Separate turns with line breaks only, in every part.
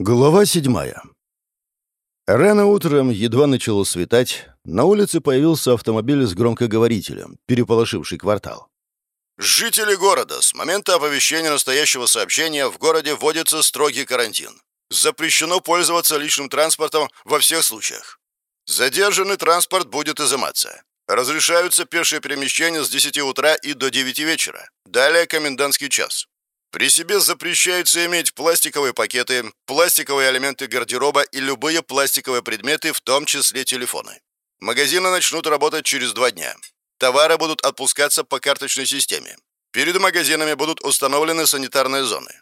Глава седьмая. Рано утром, едва начало светать, на улице появился автомобиль с громкоговорителем, переполошивший квартал.
Жители города, с момента оповещения настоящего сообщения в городе вводится строгий карантин. Запрещено пользоваться личным транспортом во всех случаях. Задержанный транспорт будет изыматься. Разрешаются пешие перемещения с 10 утра и до 9 вечера. Далее комендантский час. При себе запрещается иметь пластиковые пакеты, пластиковые элементы гардероба и любые пластиковые предметы, в том числе телефоны. Магазины начнут работать через два дня. Товары будут отпускаться по карточной системе. Перед магазинами будут установлены санитарные зоны.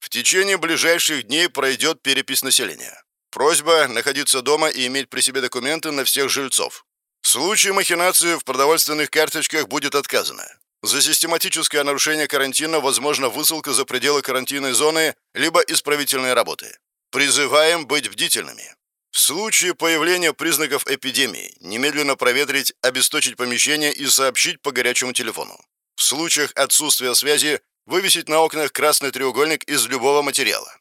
В течение ближайших дней пройдет перепись населения. Просьба находиться дома и иметь при себе документы на всех жильцов. В случае махинации в продовольственных карточках будет отказано. За систематическое нарушение карантина возможна высылка за пределы карантинной зоны либо исправительные работы. Призываем быть бдительными. В случае появления признаков эпидемии немедленно проветрить, обесточить помещение и сообщить по горячему телефону. В случаях отсутствия связи вывесить на окнах красный треугольник из любого материала.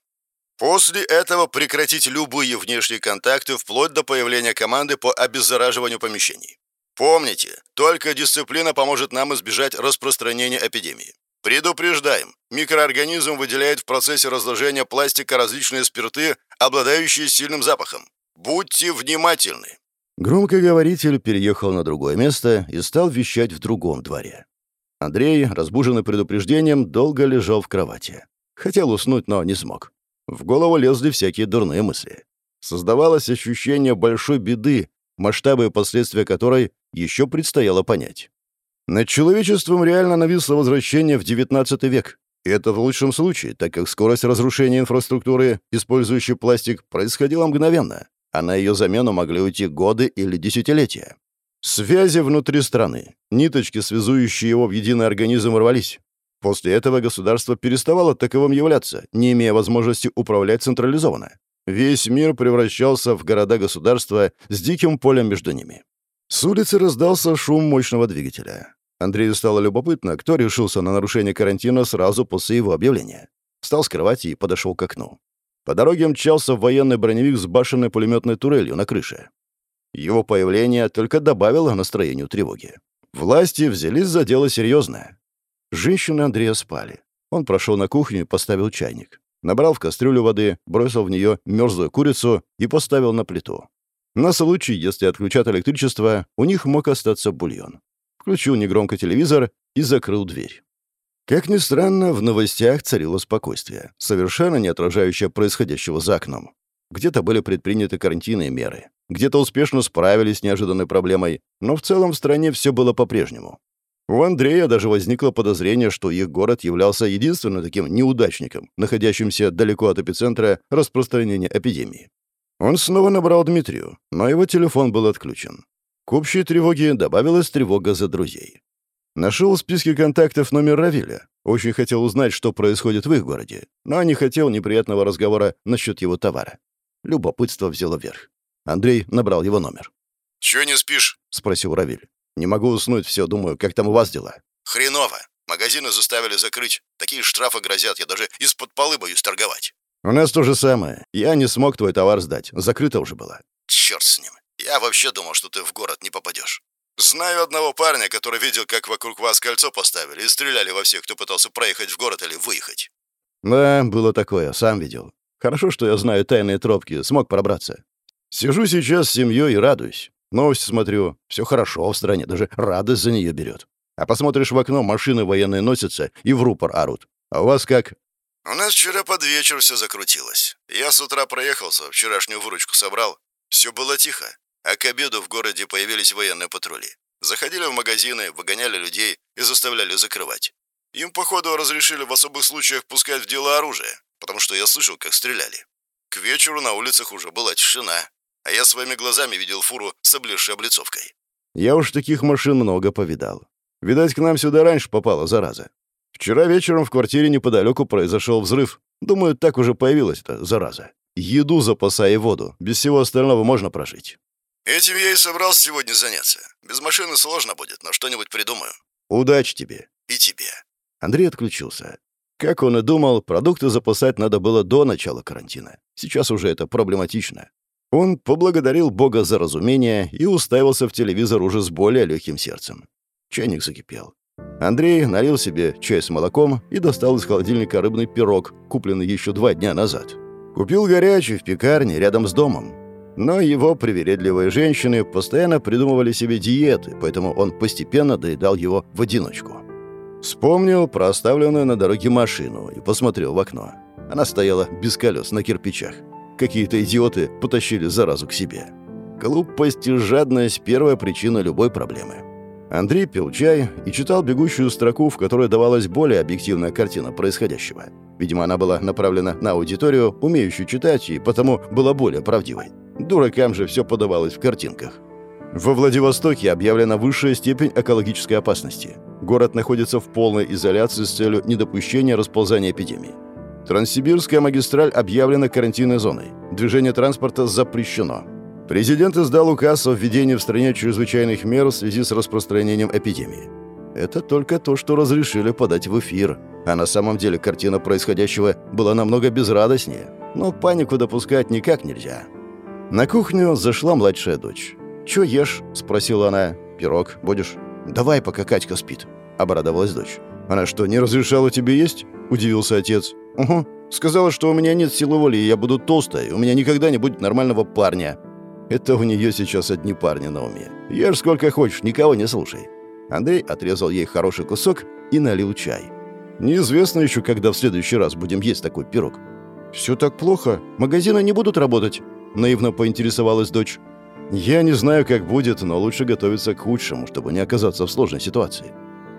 После этого прекратить любые внешние контакты вплоть до появления команды по обеззараживанию помещений. Помните, только дисциплина поможет нам избежать распространения эпидемии. Предупреждаем, микроорганизм выделяет в процессе разложения пластика различные спирты, обладающие сильным запахом. Будьте внимательны.
Громкоговоритель переехал на другое место и стал вещать в другом дворе. Андрей, разбуженный предупреждением, долго лежал в кровати. Хотел уснуть, но не смог. В голову лезли всякие дурные мысли. Создавалось ощущение большой беды, масштабы и последствия которой еще предстояло понять. Над человечеством реально нависло возвращение в XIX век. И это в лучшем случае, так как скорость разрушения инфраструктуры, использующей пластик, происходила мгновенно, а на ее замену могли уйти годы или десятилетия. Связи внутри страны, ниточки, связующие его в единый организм, рвались. После этого государство переставало таковым являться, не имея возможности управлять централизованно. Весь мир превращался в города-государства с диким полем между ними. С улицы раздался шум мощного двигателя. Андрею стало любопытно, кто решился на нарушение карантина сразу после его объявления. Встал с кровати и подошел к окну. По дороге мчался военный броневик с башенной пулеметной турелью на крыше. Его появление только добавило настроению тревоги. Власти взялись за дело серьезное. Женщины Андрея спали. Он прошел на кухню и поставил чайник. Набрал в кастрюлю воды, бросил в нее мерзлую курицу и поставил на плиту. На случай, если отключат электричество, у них мог остаться бульон. Включил негромко телевизор и закрыл дверь. Как ни странно, в новостях царило спокойствие, совершенно не отражающее происходящего за окном. Где-то были предприняты карантинные меры, где-то успешно справились с неожиданной проблемой, но в целом в стране все было по-прежнему. У Андрея даже возникло подозрение, что их город являлся единственным таким неудачником, находящимся далеко от эпицентра распространения эпидемии. Он снова набрал Дмитрию, но его телефон был отключен. К общей тревоге добавилась тревога за друзей. Нашел в списке контактов номер Равиля. Очень хотел узнать, что происходит в их городе, но не хотел неприятного разговора насчет его товара. Любопытство взяло верх. Андрей набрал его номер.
«Чё не спишь?»
— спросил Равиль. Не могу уснуть, все думаю, как там у вас дела?»
«Хреново. Магазины заставили закрыть. Такие штрафы грозят, я даже из-под полы боюсь торговать».
«У нас то же самое. Я не смог твой товар сдать. Закрыто уже было».
«Черт с ним. Я вообще думал, что ты в город не попадешь. Знаю одного парня, который видел, как вокруг вас кольцо поставили и стреляли во всех, кто пытался проехать в город или выехать».
«Да, было такое. Сам видел. Хорошо, что я знаю тайные тропки. Смог пробраться. Сижу сейчас с семьей и радуюсь. Новости смотрю. Все хорошо в стране, даже радость за нее берет. А посмотришь в окно, машины военные носятся и в рупор орут. А у вас как?
У нас вчера под вечер все закрутилось. Я с утра проехался, вчерашнюю выручку собрал. Все было тихо. А к обеду в городе появились военные патрули. Заходили в магазины, выгоняли людей и заставляли закрывать. Им, походу, разрешили в особых случаях пускать в дело оружие, потому что я слышал, как стреляли. К вечеру на улицах уже была тишина а я своими глазами видел фуру с облезшей облицовкой.
Я уж таких машин много повидал. Видать, к нам сюда раньше попала зараза. Вчера вечером в квартире неподалеку произошел взрыв. Думаю, так уже появилась эта зараза. Еду запасай и воду. Без всего остального можно прожить.
Этим я и собрался сегодня заняться. Без машины сложно будет, но что-нибудь придумаю.
Удачи тебе.
И тебе.
Андрей отключился. Как он и думал, продукты запасать надо было до начала карантина. Сейчас уже это проблематично. Он поблагодарил Бога за разумение и уставился в телевизор уже с более легким сердцем. Чайник закипел. Андрей налил себе чай с молоком и достал из холодильника рыбный пирог, купленный еще два дня назад. Купил горячий в пекарне рядом с домом. Но его привередливые женщины постоянно придумывали себе диеты, поэтому он постепенно доедал его в одиночку. Вспомнил про оставленную на дороге машину и посмотрел в окно. Она стояла без колес на кирпичах. Какие-то идиоты потащили заразу к себе. Глупость и жадность – первая причина любой проблемы. Андрей пил чай и читал бегущую строку, в которой давалась более объективная картина происходящего. Видимо, она была направлена на аудиторию, умеющую читать, и потому была более правдивой. Дуракам же все подавалось в картинках. Во Владивостоке объявлена высшая степень экологической опасности. Город находится в полной изоляции с целью недопущения расползания эпидемии. Транссибирская магистраль объявлена карантинной зоной. Движение транспорта запрещено. Президент издал указ о введении в стране чрезвычайных мер в связи с распространением эпидемии. Это только то, что разрешили подать в эфир. А на самом деле картина происходящего была намного безрадостнее. Но панику допускать никак нельзя. На кухню зашла младшая дочь. «Чё ешь?» — спросила она. «Пирог будешь?» «Давай, пока Катька спит», — обрадовалась дочь. «Она что, не разрешала тебе есть?» — удивился отец. «Угу. Сказала, что у меня нет силы воли, и я буду толстой, у меня никогда не будет нормального парня». Это у нее сейчас одни парни на уме. Ешь сколько хочешь, никого не слушай. Андрей отрезал ей хороший кусок и налил чай. Неизвестно еще, когда в следующий раз будем есть такой пирог. «Все так плохо. Магазины не будут работать», — наивно поинтересовалась дочь. «Я не знаю, как будет, но лучше готовиться к худшему, чтобы не оказаться в сложной ситуации».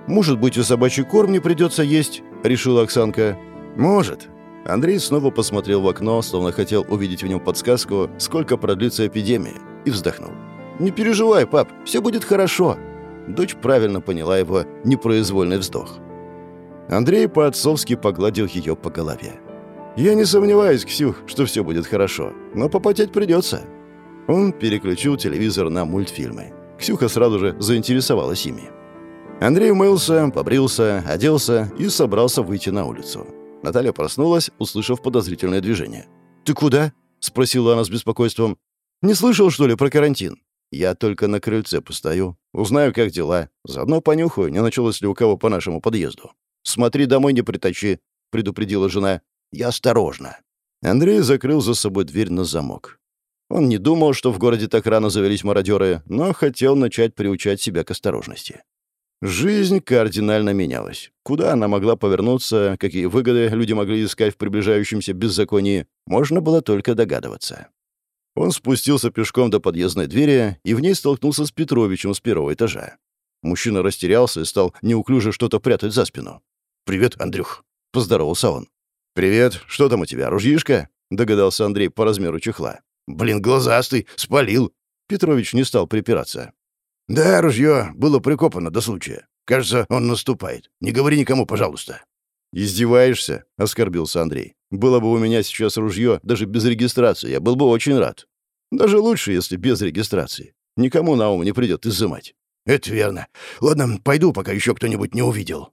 «Может быть, и собачий корм не придется есть?» — решила Оксанка. «Может». Андрей снова посмотрел в окно, словно хотел увидеть в нем подсказку, сколько продлится эпидемия, и вздохнул. «Не переживай, пап, все будет хорошо». Дочь правильно поняла его непроизвольный вздох. Андрей по-отцовски погладил ее по голове. «Я не сомневаюсь, Ксюх, что все будет хорошо, но попотеть придется». Он переключил телевизор на мультфильмы. Ксюха сразу же заинтересовалась ими. Андрей умылся, побрился, оделся и собрался выйти на улицу. Наталья проснулась, услышав подозрительное движение. «Ты куда?» — спросила она с беспокойством. «Не слышал, что ли, про карантин?» «Я только на крыльце постою. Узнаю, как дела. Заодно понюхаю, не началось ли у кого по нашему подъезду. Смотри, домой не притащи», — предупредила жена. «Я осторожно». Андрей закрыл за собой дверь на замок. Он не думал, что в городе так рано завелись мародеры, но хотел начать приучать себя к осторожности. Жизнь кардинально менялась. Куда она могла повернуться, какие выгоды люди могли искать в приближающемся беззаконии, можно было только догадываться. Он спустился пешком до подъездной двери и в ней столкнулся с Петровичем с первого этажа. Мужчина растерялся и стал неуклюже что-то прятать за спину. «Привет, Андрюх», — поздоровался он. «Привет, что там у тебя, ружьишка?» — догадался Андрей по размеру чехла. «Блин, глазастый, спалил!» Петрович не стал припираться. «Да, ружье было прикопано до случая. Кажется, он наступает. Не говори никому, пожалуйста». «Издеваешься?» — оскорбился Андрей. «Было бы у меня сейчас ружье, даже без регистрации, я был бы очень рад. Даже лучше, если без регистрации. Никому на ум не придет изымать». «Это верно. Ладно, пойду, пока еще кто-нибудь не увидел».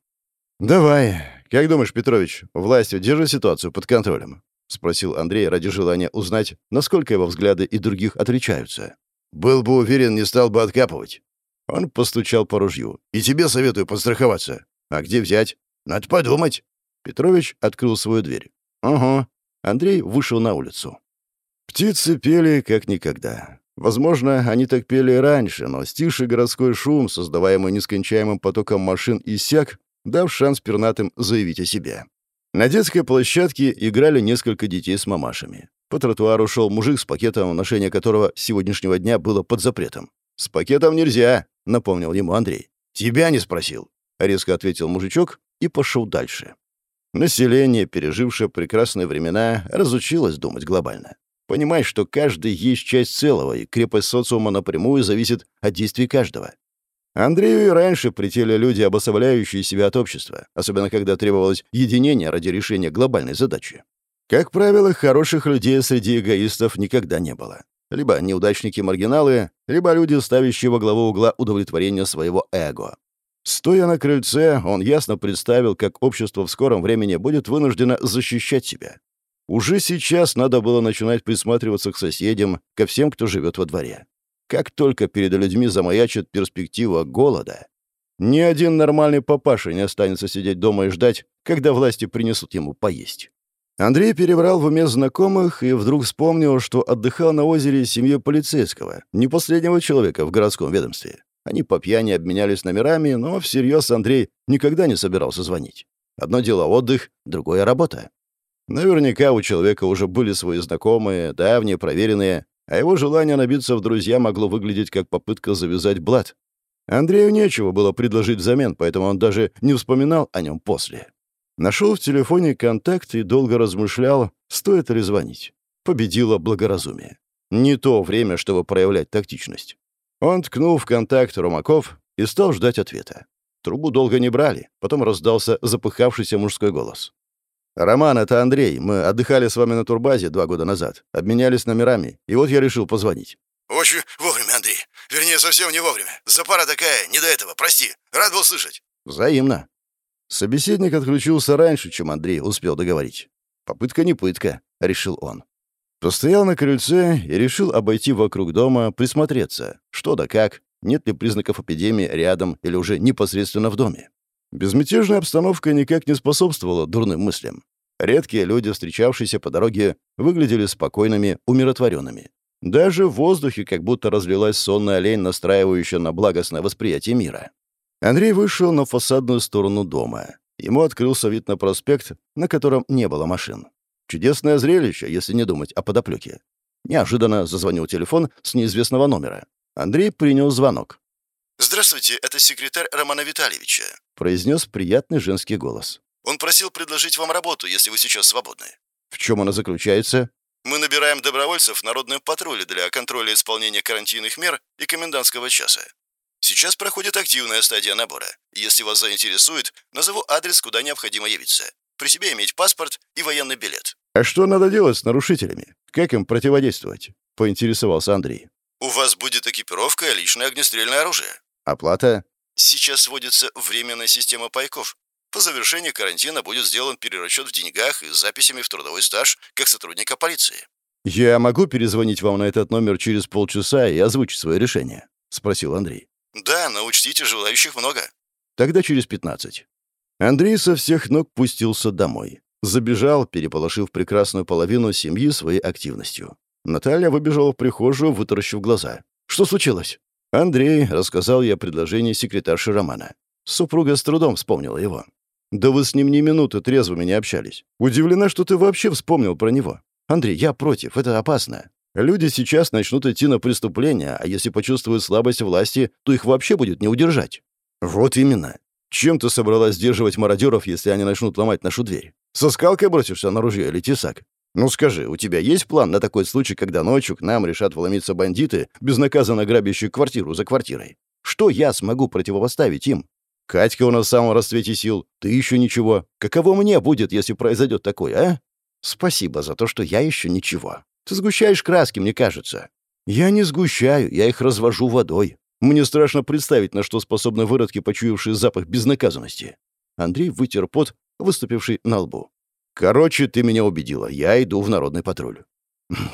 «Давай. Как думаешь, Петрович, власть удержит ситуацию под контролем?» — спросил Андрей ради желания узнать, насколько его взгляды и других отличаются. «Был бы уверен, не стал бы откапывать». Он постучал по ружью. «И тебе советую подстраховаться. А где взять? Надо подумать». Петрович открыл свою дверь. «Ага». Андрей вышел на улицу. Птицы пели как никогда. Возможно, они так пели раньше, но стиший городской шум, создаваемый нескончаемым потоком машин, иссяк, дав шанс пернатым заявить о себе. На детской площадке играли несколько детей с мамашами. По тротуару шел мужик с пакетом, ношение которого с сегодняшнего дня было под запретом. «С пакетом нельзя», — напомнил ему Андрей. «Тебя не спросил», — резко ответил мужичок и пошел дальше. Население, пережившее прекрасные времена, разучилось думать глобально. Понимать, что каждый есть часть целого, и крепость социума напрямую зависит от действий каждого. Андрею и раньше прители люди, обособляющие себя от общества, особенно когда требовалось единение ради решения глобальной задачи. Как правило, хороших людей среди эгоистов никогда не было. Либо неудачники-маргиналы, либо люди, ставящие во главу угла удовлетворения своего эго. Стоя на крыльце, он ясно представил, как общество в скором времени будет вынуждено защищать себя. Уже сейчас надо было начинать присматриваться к соседям, ко всем, кто живет во дворе. Как только перед людьми замаячит перспектива голода, ни один нормальный папаша не останется сидеть дома и ждать, когда власти принесут ему поесть. Андрей перебрал в уме знакомых и вдруг вспомнил, что отдыхал на озере с семьей полицейского, не последнего человека в городском ведомстве. Они по пьяни обменялись номерами, но всерьез Андрей никогда не собирался звонить. Одно дело отдых, другое — работа. Наверняка у человека уже были свои знакомые, давние, проверенные, а его желание набиться в друзья могло выглядеть как попытка завязать блат. Андрею нечего было предложить взамен, поэтому он даже не вспоминал о нем после. Нашел в телефоне контакт и долго размышлял, стоит ли звонить. Победило благоразумие. Не то время, чтобы проявлять тактичность. Он ткнул в контакт Ромаков и стал ждать ответа. Трубу долго не брали, потом раздался запыхавшийся мужской голос. «Роман, это Андрей. Мы отдыхали с вами на турбазе два года назад. Обменялись номерами, и вот я решил позвонить».
«Очень вовремя, Андрей. Вернее, совсем не вовремя. Запара такая, не до этого. Прости. Рад был слышать».
«Взаимно». Собеседник отключился раньше, чем Андрей успел договорить. «Попытка не пытка», — решил он. Постоял на крыльце и решил обойти вокруг дома, присмотреться, что да как, нет ли признаков эпидемии рядом или уже непосредственно в доме. Безмятежная обстановка никак не способствовала дурным мыслям. Редкие люди, встречавшиеся по дороге, выглядели спокойными, умиротворенными. Даже в воздухе как будто разлилась сонная олень, настраивающая на благостное восприятие мира. Андрей вышел на фасадную сторону дома. Ему открылся вид на проспект, на котором не было машин. Чудесное зрелище, если не думать о подоплеке. Неожиданно зазвонил телефон с неизвестного номера. Андрей принял звонок.
«Здравствуйте, это секретарь Романа Витальевича», —
произнес приятный женский голос.
«Он просил предложить вам работу, если вы сейчас свободны».
«В чем она заключается?»
«Мы набираем добровольцев народные патрули для контроля исполнения карантинных мер и комендантского часа. Сейчас проходит активная стадия набора. Если вас заинтересует, назову адрес, куда необходимо явиться. При себе иметь паспорт и военный билет.
«А что надо делать с нарушителями? Как им противодействовать?» — поинтересовался Андрей.
«У вас будет экипировка и личное огнестрельное оружие».
«Оплата?»
«Сейчас вводится временная система пайков. По завершении карантина будет сделан перерасчет в деньгах и записями в трудовой стаж как сотрудника полиции».
«Я могу перезвонить вам на этот номер через полчаса и озвучить свое решение?» — спросил Андрей.
«Да, но учтите, желающих много».
«Тогда через пятнадцать». Андрей со всех ног пустился домой. Забежал, переполошив прекрасную половину семьи своей активностью. Наталья выбежала в прихожую, вытаращив глаза. «Что случилось?» Андрей рассказал ей о предложении секретарши Романа. Супруга с трудом вспомнила его. «Да вы с ним ни минуты трезвыми не общались. Удивлена, что ты вообще вспомнил про него. Андрей, я против, это опасно. Люди сейчас начнут идти на преступления, а если почувствуют слабость власти, то их вообще будет не удержать». «Вот именно. Чем ты собралась сдерживать мародеров, если они начнут ломать нашу дверь? Со скалкой бросишься на ружье или тесак? Ну скажи, у тебя есть план на такой случай, когда ночью к нам решат вломиться бандиты, безнаказанно грабящие квартиру за квартирой? Что я смогу противопоставить им? Катька у нас в самом расцвете сил, ты еще ничего. Каково мне будет, если произойдет такое, а? Спасибо за то, что я еще ничего. Ты сгущаешь краски, мне кажется. Я не сгущаю, я их развожу водой. Мне страшно представить, на что способны выродки, почуявшие запах безнаказанности. Андрей вытер пот, выступивший на лбу. «Короче, ты меня убедила. Я иду в народный патруль».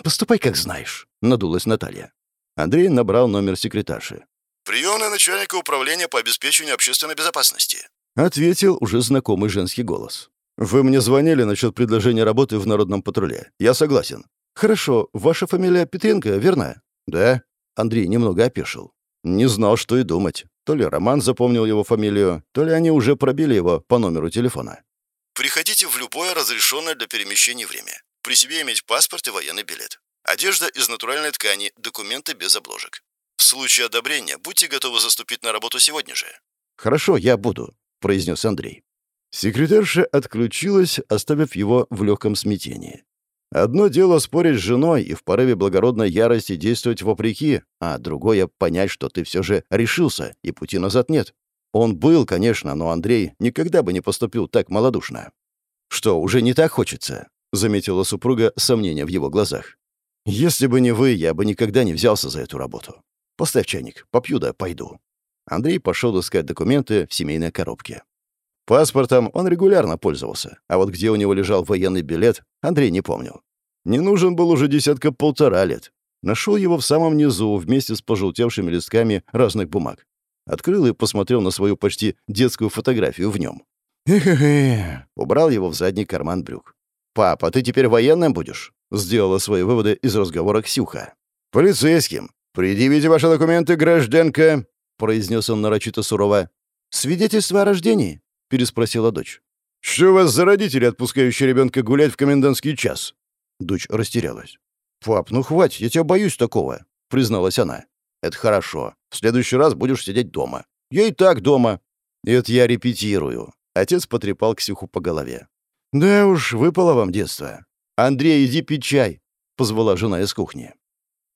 «Поступай, как знаешь», — надулась Наталья. Андрей набрал номер секретарши.
«Приемный начальника управления по обеспечению общественной безопасности», —
ответил уже знакомый женский голос. «Вы мне звонили насчет предложения работы в народном патруле. Я согласен». «Хорошо. Ваша фамилия Петренко, верно?» «Да». Андрей немного опешил. Не знал, что и думать. То ли Роман запомнил его фамилию, то ли они уже пробили его по номеру телефона.
«Приходите в любое разрешенное для перемещения время. При себе иметь паспорт и военный билет. Одежда из натуральной ткани, документы без обложек. В случае одобрения будьте готовы заступить на работу сегодня же».
«Хорошо, я буду», — произнес Андрей. Секретарша отключилась, оставив его в легком смятении. Одно дело спорить с женой и в порыве благородной ярости действовать вопреки, а другое — понять, что ты все же решился, и пути назад нет. Он был, конечно, но Андрей никогда бы не поступил так малодушно. «Что, уже не так хочется?» — заметила супруга сомнения в его глазах. «Если бы не вы, я бы никогда не взялся за эту работу. Поставь чайник, попью да пойду». Андрей пошел искать документы в семейной коробке. Паспортом он регулярно пользовался, а вот где у него лежал военный билет, Андрей не помнил. Не нужен был уже десятка-полтора лет. Нашел его в самом низу вместе с пожелтевшими листками разных бумаг. Открыл и посмотрел на свою почти детскую фотографию в нем. Эхе-хе. Убрал его в задний карман брюк. «Папа, ты теперь военным будешь?» Сделала свои выводы из разговора Ксюха. «Полицейским. Предъявите ваши документы, гражданка», — произнес он нарочито сурово. «Свидетельство о рождении?» — переспросила дочь. «Что у вас за родители, отпускающие ребенка гулять в комендантский час?» Дочь растерялась. «Пап, ну хватит, я тебя боюсь такого», — призналась она. «Это хорошо. В следующий раз будешь сидеть дома. Я и так дома». «Это я репетирую». Отец потрепал Ксюху по голове. «Да уж, выпало вам детство. Андрей, иди пить чай», — позвала жена из кухни.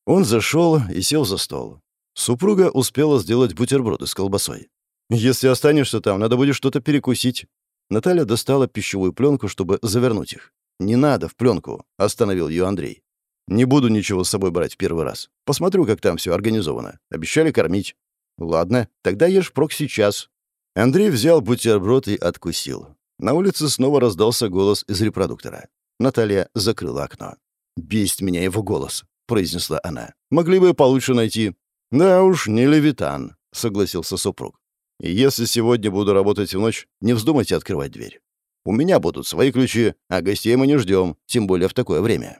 Он зашел и сел за стол. Супруга успела сделать бутерброды с колбасой. «Если останешься там, надо будет что-то перекусить». Наталья достала пищевую пленку, чтобы завернуть их. «Не надо в пленку», — остановил ее Андрей. «Не буду ничего с собой брать в первый раз. Посмотрю, как там все организовано. Обещали кормить». «Ладно, тогда ешь прок сейчас». Андрей взял бутерброд и откусил. На улице снова раздался голос из репродуктора. Наталья закрыла окно. «Бесит меня его голос», — произнесла она. «Могли бы получше найти». «Да уж, не левитан», — согласился супруг. «И если сегодня буду работать в ночь, не вздумайте открывать дверь. У меня будут свои ключи, а гостей мы не ждем, тем более в такое время».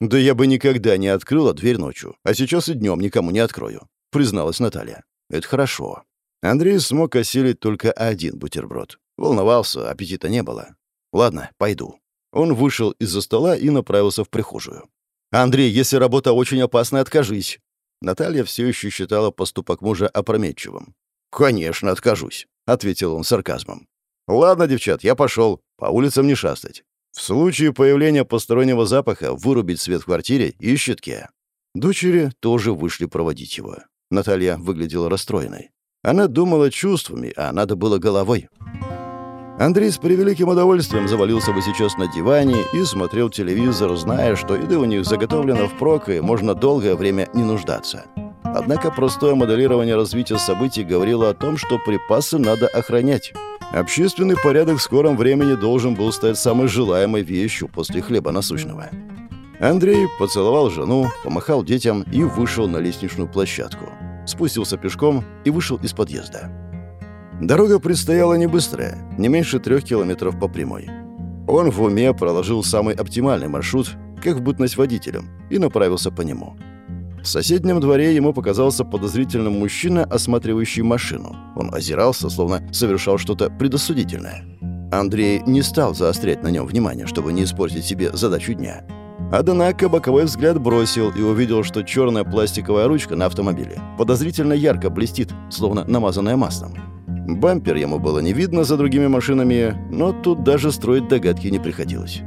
«Да я бы никогда не открыла дверь ночью, а сейчас и днем никому не открою», — призналась Наталья. «Это хорошо». Андрей смог осилить только один бутерброд. Волновался, аппетита не было. «Ладно, пойду». Он вышел из-за стола и направился в прихожую. «Андрей, если работа очень опасная, откажись». Наталья все еще считала поступок мужа опрометчивым. «Конечно, откажусь», — ответил он сарказмом. «Ладно, девчат, я пошел. По улицам не шастать. В случае появления постороннего запаха вырубить свет в квартире и щитке». Дочери тоже вышли проводить его. Наталья выглядела расстроенной. Она думала чувствами, а надо было головой. Андрей с превеликим удовольствием завалился бы сейчас на диване и смотрел телевизор, зная, что еды у них заготовлена впрок и можно долгое время не нуждаться. Однако простое моделирование развития событий говорило о том, что припасы надо охранять. Общественный порядок в скором времени должен был стать самой желаемой вещью после хлеба насущного. Андрей поцеловал жену, помахал детям и вышел на лестничную площадку. Спустился пешком и вышел из подъезда. Дорога предстояла не быстрая, не меньше трех километров по прямой. Он в уме проложил самый оптимальный маршрут, как в бытность водителем, и направился по нему. В соседнем дворе ему показался подозрительным мужчина, осматривающий машину. Он озирался, словно совершал что-то предосудительное. Андрей не стал заострять на нем внимание, чтобы не испортить себе задачу дня. Однако боковой взгляд бросил и увидел, что черная пластиковая ручка на автомобиле подозрительно ярко блестит, словно намазанная маслом. Бампер ему было не видно за другими машинами, но тут даже строить догадки не приходилось.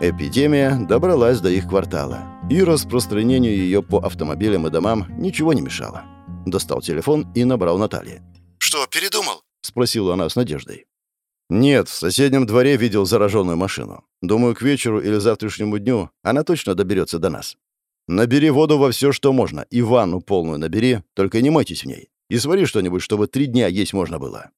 Эпидемия добралась до их квартала, и распространению ее по автомобилям и домам ничего не мешало. Достал телефон и набрал Наталье.
«Что, передумал?»
— спросила она с надеждой. «Нет, в соседнем дворе видел зараженную машину. Думаю, к вечеру или завтрашнему дню она точно доберется до нас. Набери воду во все, что можно, и ванну полную набери, только не мойтесь в ней. И свари что-нибудь, чтобы три дня есть можно было».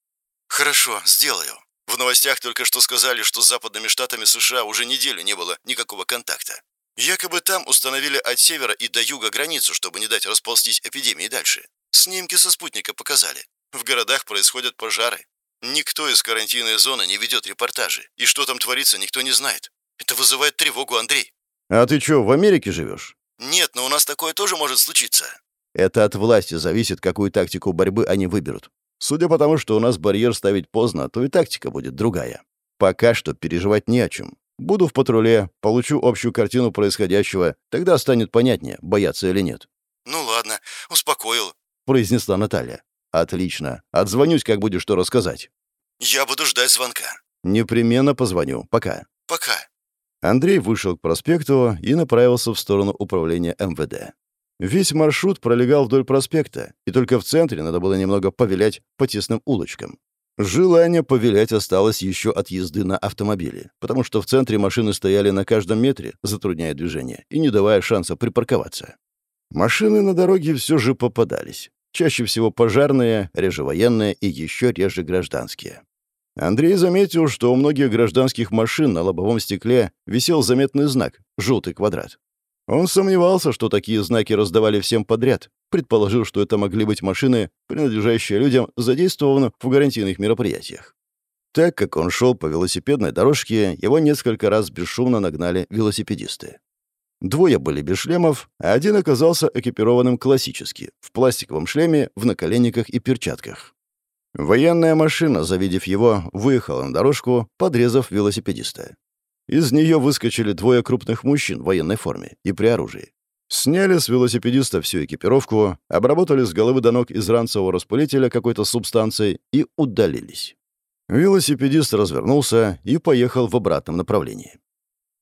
«Хорошо, сделаю. В новостях только что сказали, что с западными штатами США уже неделю не было никакого контакта. Якобы там установили от севера и до юга границу, чтобы не дать расползтись эпидемии дальше. Снимки со спутника показали. В городах происходят пожары. Никто из карантинной зоны не ведет репортажи. И что там творится, никто не знает. Это вызывает тревогу, Андрей.
«А ты что, в Америке живешь?»
«Нет, но у нас такое тоже может случиться».
«Это от власти зависит, какую тактику борьбы они выберут. Судя по тому, что у нас барьер ставить поздно, то и тактика будет другая. Пока что переживать не о чем. Буду в патруле, получу общую картину происходящего, тогда станет понятнее, бояться или нет».
«Ну ладно, успокоил», —
произнесла Наталья. «Отлично. Отзвонюсь, как будешь что рассказать».
«Я буду ждать звонка».
«Непременно позвоню. Пока».
«Пока».
Андрей вышел к проспекту и направился в сторону управления МВД. Весь маршрут пролегал вдоль проспекта, и только в центре надо было немного повилять по тесным улочкам. Желание повилять осталось еще от езды на автомобиле, потому что в центре машины стояли на каждом метре, затрудняя движение и не давая шанса припарковаться. Машины на дороге все же попадались. чаще всего пожарные, реже военные и еще реже гражданские. Андрей заметил, что у многих гражданских машин на лобовом стекле висел заметный знак — желтый квадрат. Он сомневался, что такие знаки раздавали всем подряд, предположил, что это могли быть машины, принадлежащие людям, задействованным в гарантийных мероприятиях. Так как он шел по велосипедной дорожке, его несколько раз бесшумно нагнали велосипедисты. Двое были без шлемов, а один оказался экипированным классически, в пластиковом шлеме, в наколенниках и перчатках. Военная машина, завидев его, выехала на дорожку, подрезав велосипедиста. Из нее выскочили двое крупных мужчин в военной форме и при оружии. Сняли с велосипедиста всю экипировку, обработали с головы до ног из ранцевого распылителя какой-то субстанцией и удалились. Велосипедист развернулся и поехал в обратном направлении.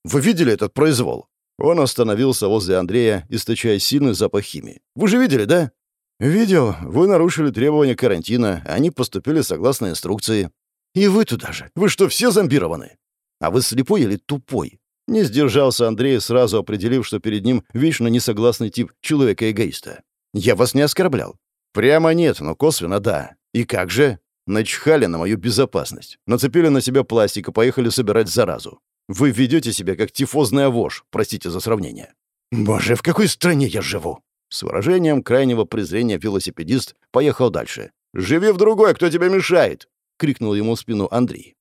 «Вы видели этот произвол?» Он остановился возле Андрея, источая сильный запах химии. «Вы же видели, да?» «Видел. Вы нарушили требования карантина. Они поступили согласно инструкции». «И вы туда же. Вы что, все зомбированы?» «А вы слепой или тупой?» Не сдержался Андрей, сразу определив, что перед ним вечно несогласный тип человека-эгоиста. «Я вас не оскорблял». «Прямо нет, но косвенно да. И как же?» Начхали на мою безопасность. Нацепили на себя пластик и поехали собирать заразу. Вы ведете себя как тифозная вошь, простите за сравнение. Боже, в какой стране я живу? С выражением крайнего презрения велосипедист поехал дальше. «Живи в другой, кто тебе мешает!» — крикнул ему в спину Андрей.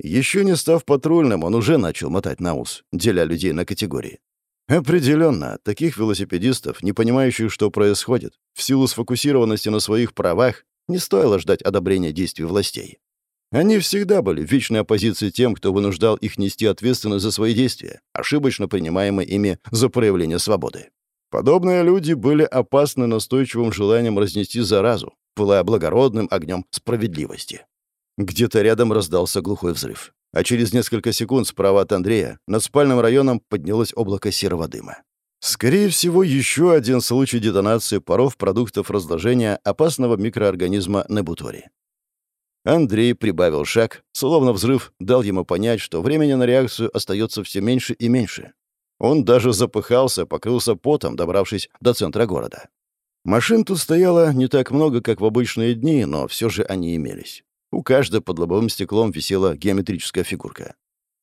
Еще не став патрульным, он уже начал мотать на ус, деля людей на категории. Определенно, таких велосипедистов, не понимающих, что происходит, в силу сфокусированности на своих правах, не стоило ждать одобрения действий властей. Они всегда были в вечной оппозиции тем, кто вынуждал их нести ответственность за свои действия, ошибочно принимаемые ими за проявление свободы. Подобные люди были опасны настойчивым желанием разнести заразу, пылая благородным огнем справедливости. Где-то рядом раздался глухой взрыв, а через несколько секунд справа от Андрея над спальным районом поднялось облако серого дыма. Скорее всего, еще один случай детонации паров продуктов разложения опасного микроорганизма Небутори. Андрей прибавил шаг, словно взрыв дал ему понять, что времени на реакцию остается все меньше и меньше. Он даже запыхался, покрылся потом, добравшись до центра города. Машин тут стояло не так много, как в обычные дни, но все же они имелись. У каждой под лобовым стеклом висела геометрическая фигурка.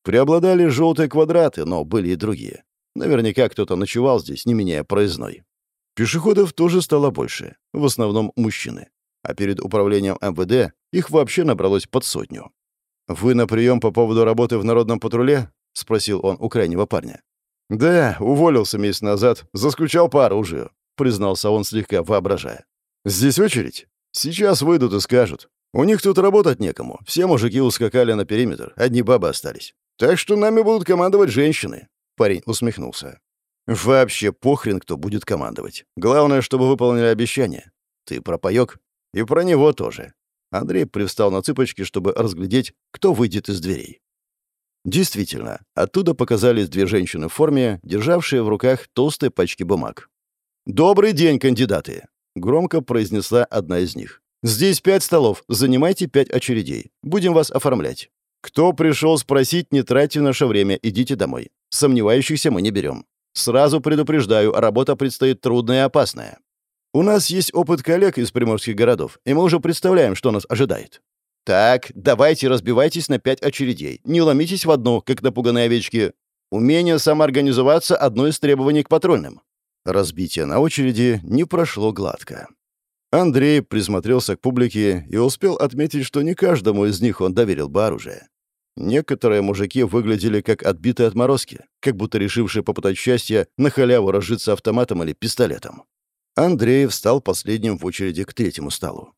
Преобладали желтые квадраты, но были и другие. Наверняка кто-то ночевал здесь, не меняя проездной. Пешеходов тоже стало больше, в основном мужчины. А перед управлением МВД их вообще набралось под сотню. «Вы на прием по поводу работы в народном патруле?» — спросил он у крайнего парня. «Да, уволился месяц назад, заскучал по оружию», — признался он, слегка воображая. «Здесь очередь? Сейчас выйдут и скажут. У них тут работать некому. Все мужики ускакали на периметр, одни бабы остались. Так что нами будут командовать женщины. Парень усмехнулся. «Вообще похрен, кто будет командовать. Главное, чтобы выполнили обещание. Ты про паёк? И про него тоже». Андрей привстал на цыпочки, чтобы разглядеть, кто выйдет из дверей. Действительно, оттуда показались две женщины в форме, державшие в руках толстые пачки бумаг. «Добрый день, кандидаты!» — громко произнесла одна из них. «Здесь пять столов, занимайте пять очередей. Будем вас оформлять. Кто пришел спросить, не тратьте наше время, идите домой. Сомневающихся мы не берем. Сразу предупреждаю, работа предстоит трудная и опасная. У нас есть опыт коллег из приморских городов, и мы уже представляем, что нас ожидает. Так, давайте разбивайтесь на пять очередей. Не ломитесь в одну, как напуганные овечки. Умение самоорганизоваться — одно из требований к патрульным. Разбитие на очереди не прошло гладко. Андрей присмотрелся к публике и успел отметить, что не каждому из них он доверил бы оружие. Некоторые мужики выглядели как отбитые отморозки, как будто решившие попытать счастье на халяву разжиться автоматом или пистолетом. Андрей встал последним в очереди к третьему столу.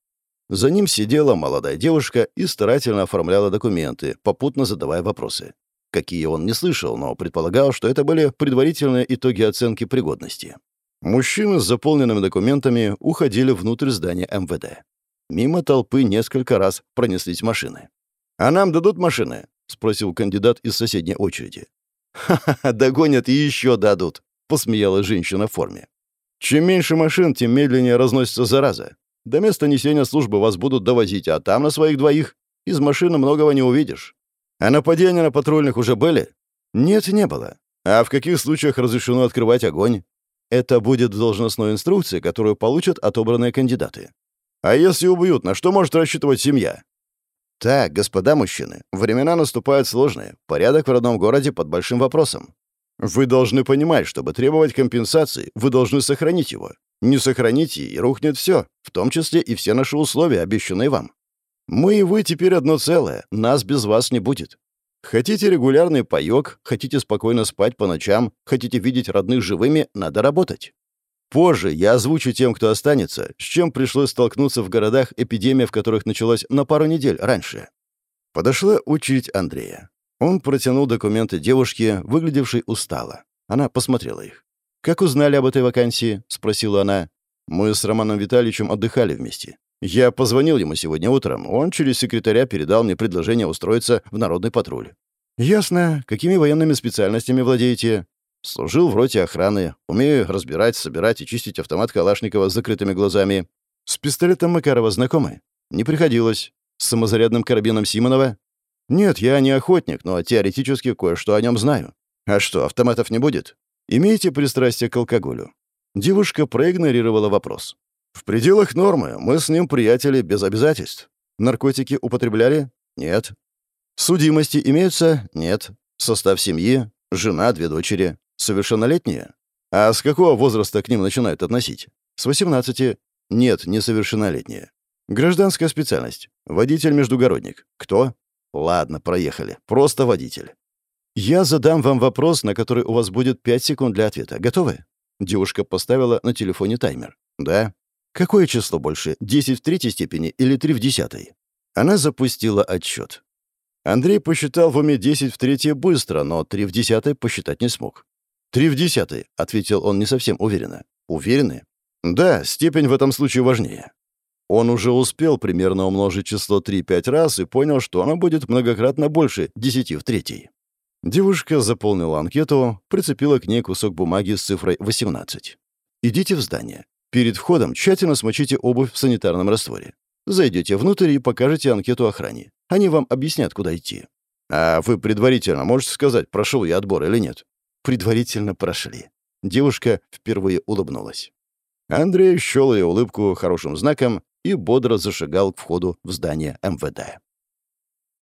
За ним сидела молодая девушка и старательно оформляла документы, попутно задавая вопросы. Какие он не слышал, но предполагал, что это были предварительные итоги оценки пригодности. Мужчины с заполненными документами уходили внутрь здания МВД. Мимо толпы несколько раз пронеслись машины. «А нам дадут машины?» — спросил кандидат из соседней очереди. «Ха-ха, догонят и еще дадут», — посмеялась женщина в форме. «Чем меньше машин, тем медленнее разносится зараза. До места несения службы вас будут довозить, а там на своих двоих из машины многого не увидишь. А нападения на патрульных уже были?» «Нет, не было. А в каких случаях разрешено открывать огонь?» Это будет в должностной инструкции, которую получат отобранные кандидаты. А если убьют, на что может рассчитывать семья? Так, господа мужчины, времена наступают сложные. Порядок в родном городе под большим вопросом. Вы должны понимать, чтобы требовать компенсации, вы должны сохранить его. Не сохраните, и рухнет все, в том числе и все наши условия, обещанные вам. Мы и вы теперь одно целое, нас без вас не будет. Хотите регулярный паёк, хотите спокойно спать по ночам, хотите видеть родных живыми, надо работать. Позже я озвучу тем, кто останется, с чем пришлось столкнуться в городах, эпидемия в которых началась на пару недель раньше. Подошла очередь Андрея. Он протянул документы девушке, выглядевшей устало. Она посмотрела их. «Как узнали об этой вакансии?» — спросила она. «Мы с Романом Витальевичем отдыхали вместе. Я позвонил ему сегодня утром. Он через секретаря передал мне предложение устроиться в народный патруль. Ясно. Какими военными специальностями владеете? Служил в роте охраны. Умею разбирать, собирать и чистить автомат Калашникова с закрытыми глазами. С пистолетом Макарова знакомы? Не приходилось. С самозарядным карабином Симонова? Нет, я не охотник, но теоретически кое-что о нем знаю. А что, автоматов не будет? Имеете пристрастие к алкоголю? Девушка проигнорировала вопрос. В пределах нормы. Мы с ним приятели без обязательств. Наркотики употребляли? Нет. Судимости имеются? Нет. Состав семьи? Жена, две дочери. Совершеннолетние? А с какого возраста к ним начинают относить? С 18. Нет, несовершеннолетние. Гражданская специальность. Водитель-междугородник. Кто? Ладно, проехали. Просто водитель. Я задам вам вопрос, на который у вас будет 5 секунд для ответа. Готовы? Девушка поставила на телефоне таймер. Да. Какое число больше, 10 в третьей степени или 3 в десятой? Она запустила отсчет. Андрей посчитал в уме 10 в третьей быстро, но 3 в десятой посчитать не смог. «Три в десятой», — ответил он не совсем уверенно. «Уверены?» «Да, степень в этом случае важнее». Он уже успел примерно умножить число 3 пять раз и понял, что оно будет многократно больше 10 в третьей. Девушка заполнила анкету, прицепила к ней кусок бумаги с цифрой 18. «Идите в здание. Перед входом тщательно смочите обувь в санитарном растворе. Зайдете внутрь и покажете анкету охране. Они вам объяснят, куда идти. А вы предварительно можете сказать, прошел я отбор или нет? Предварительно прошли. Девушка впервые улыбнулась. Андрей счел ее улыбку хорошим знаком и бодро зашагал к входу в здание МВД.